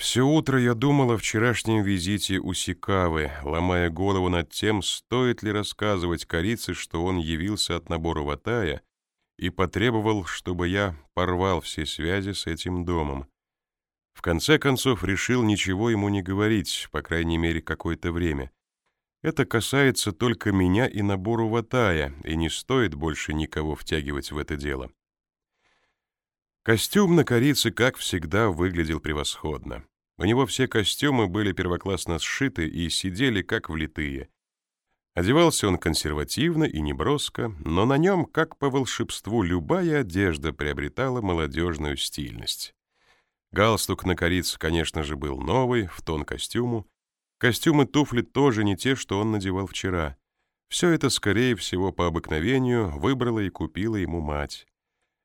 Все утро я думал о вчерашнем визите у Сикавы, ломая голову над тем, стоит ли рассказывать корице, что он явился от набора Ватая и потребовал, чтобы я порвал все связи с этим домом. В конце концов решил ничего ему не говорить, по крайней мере, какое-то время. Это касается только меня и набору Ватая, и не стоит больше никого втягивать в это дело. Костюм на корице, как всегда, выглядел превосходно. У него все костюмы были первоклассно сшиты и сидели как влитые. Одевался он консервативно и неброско, но на нем, как по волшебству, любая одежда приобретала молодежную стильность. Галстук на корице, конечно же, был новый, в тон костюму. Костюмы туфли тоже не те, что он надевал вчера. Все это, скорее всего, по обыкновению выбрала и купила ему мать.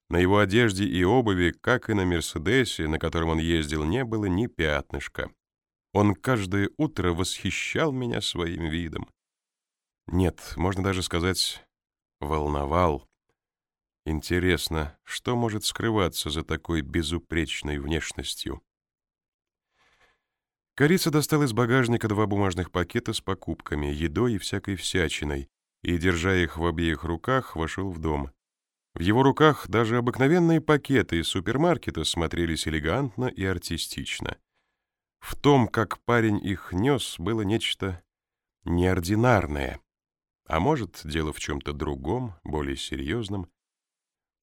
На его одежде и обуви, как и на «Мерседесе», на котором он ездил, не было ни пятнышка. Он каждое утро восхищал меня своим видом. Нет, можно даже сказать, волновал. Интересно, что может скрываться за такой безупречной внешностью? Корица достал из багажника два бумажных пакета с покупками, едой и всякой всячиной, и, держа их в обеих руках, вошел в дом. В его руках даже обыкновенные пакеты из супермаркета смотрелись элегантно и артистично. В том, как парень их нес, было нечто неординарное. А может, дело в чем-то другом, более серьезном.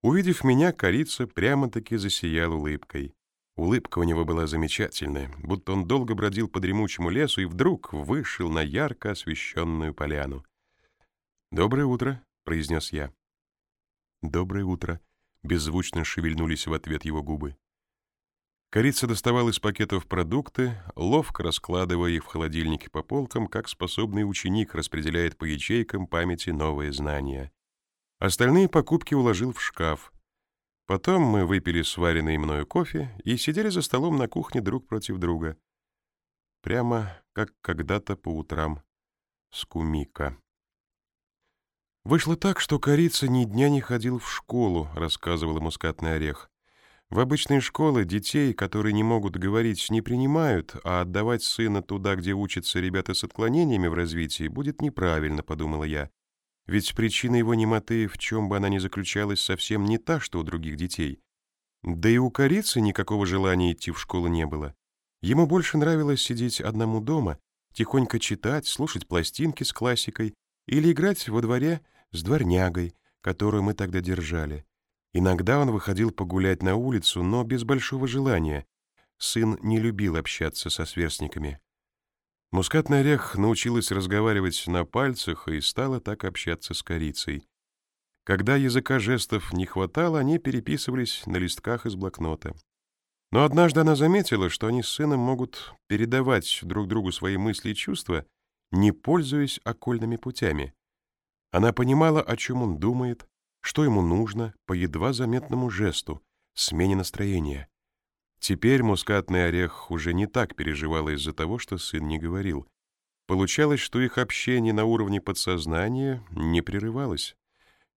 Увидев меня, корица прямо-таки засиял улыбкой. Улыбка у него была замечательная, будто он долго бродил по дремучему лесу и вдруг вышел на ярко освещенную поляну. «Доброе утро», — произнес я. «Доброе утро», — беззвучно шевельнулись в ответ его губы. Корица доставал из пакетов продукты, ловко раскладывая их в холодильнике по полкам, как способный ученик распределяет по ячейкам памяти новые знания. Остальные покупки уложил в шкаф. Потом мы выпили сваренный мною кофе и сидели за столом на кухне друг против друга. Прямо как когда-то по утрам с Кумика. Вышло так, что корица ни дня не ходил в школу, рассказывал мускатный орех. В обычные школы детей, которые не могут говорить, не принимают, а отдавать сына туда, где учатся ребята с отклонениями в развитии, будет неправильно, подумала я. Ведь причина его немоты, в чем бы она ни заключалась, совсем не та, что у других детей. Да и у корицы никакого желания идти в школу не было. Ему больше нравилось сидеть одному дома, тихонько читать, слушать пластинки с классикой или играть во дворе с дворнягой, которую мы тогда держали. Иногда он выходил погулять на улицу, но без большого желания. Сын не любил общаться со сверстниками. Мускатный орех научилась разговаривать на пальцах и стала так общаться с корицей. Когда языка жестов не хватало, они переписывались на листках из блокнота. Но однажды она заметила, что они с сыном могут передавать друг другу свои мысли и чувства, не пользуясь окольными путями. Она понимала, о чем он думает, что ему нужно по едва заметному жесту, смене настроения. Теперь мускатный орех уже не так переживала из-за того, что сын не говорил. Получалось, что их общение на уровне подсознания не прерывалось.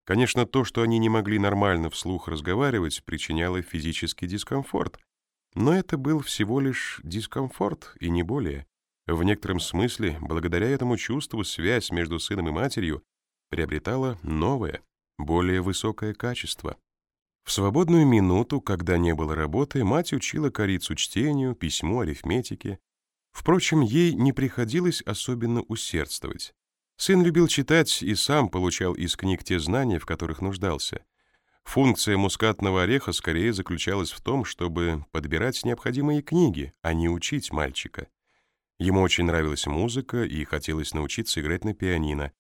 Конечно, то, что они не могли нормально вслух разговаривать, причиняло физический дискомфорт. Но это был всего лишь дискомфорт, и не более. В некотором смысле, благодаря этому чувству, связь между сыном и матерью приобретала новое, более высокое качество. В свободную минуту, когда не было работы, мать учила корицу чтению, письму, арифметике. Впрочем, ей не приходилось особенно усердствовать. Сын любил читать и сам получал из книг те знания, в которых нуждался. Функция мускатного ореха скорее заключалась в том, чтобы подбирать необходимые книги, а не учить мальчика. Ему очень нравилась музыка и хотелось научиться играть на пианино,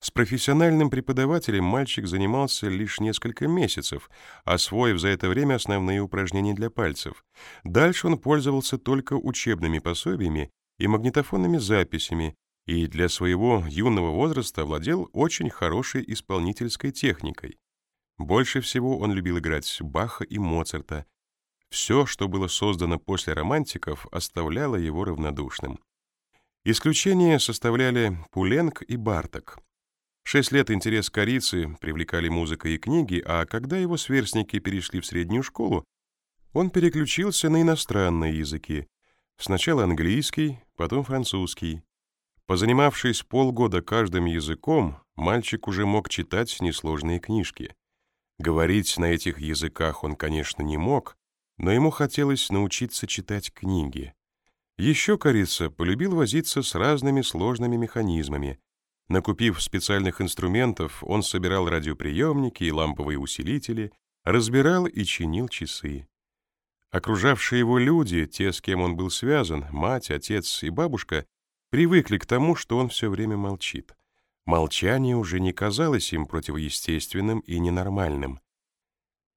с профессиональным преподавателем мальчик занимался лишь несколько месяцев, освоив за это время основные упражнения для пальцев. Дальше он пользовался только учебными пособиями и магнитофонными записями, и для своего юного возраста владел очень хорошей исполнительской техникой. Больше всего он любил играть Баха и Моцарта. Все, что было создано после романтиков, оставляло его равнодушным. Исключения составляли Пуленк и Барток. Шесть лет интерес корицы привлекали музыка и книги, а когда его сверстники перешли в среднюю школу, он переключился на иностранные языки. Сначала английский, потом французский. Позанимавшись полгода каждым языком, мальчик уже мог читать несложные книжки. Говорить на этих языках он, конечно, не мог, но ему хотелось научиться читать книги. Еще Корица полюбил возиться с разными сложными механизмами. Накупив специальных инструментов, он собирал радиоприемники и ламповые усилители, разбирал и чинил часы. Окружавшие его люди, те, с кем он был связан, мать, отец и бабушка, привыкли к тому, что он все время молчит. Молчание уже не казалось им противоестественным и ненормальным.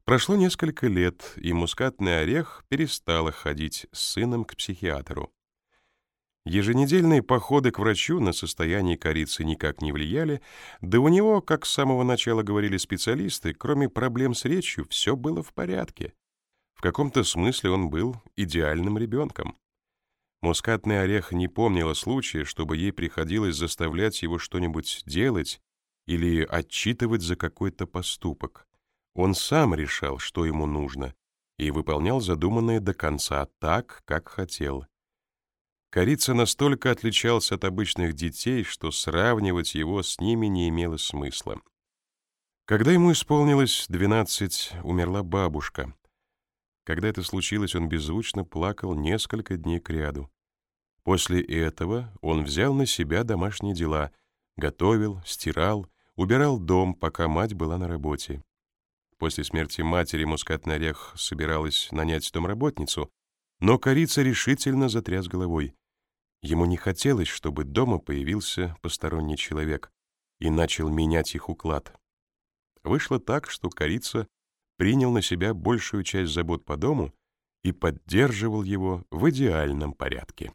Прошло несколько лет, и мускатный орех перестала ходить с сыном к психиатру. Еженедельные походы к врачу на состояние корицы никак не влияли, да у него, как с самого начала говорили специалисты, кроме проблем с речью, все было в порядке. В каком-то смысле он был идеальным ребенком. Мускатный орех не помнила случая, чтобы ей приходилось заставлять его что-нибудь делать или отчитывать за какой-то поступок. Он сам решал, что ему нужно, и выполнял задуманное до конца так, как хотел. Корица настолько отличался от обычных детей, что сравнивать его с ними не имело смысла. Когда ему исполнилось 12, умерла бабушка. Когда это случилось, он беззвучно плакал несколько дней кряду. После этого он взял на себя домашние дела, готовил, стирал, убирал дом, пока мать была на работе. После смерти матери мускатный орех собиралась нанять домработницу, но корица решительно затряс головой. Ему не хотелось, чтобы дома появился посторонний человек, и начал менять их уклад. Вышло так, что корица принял на себя большую часть забот по дому и поддерживал его в идеальном порядке.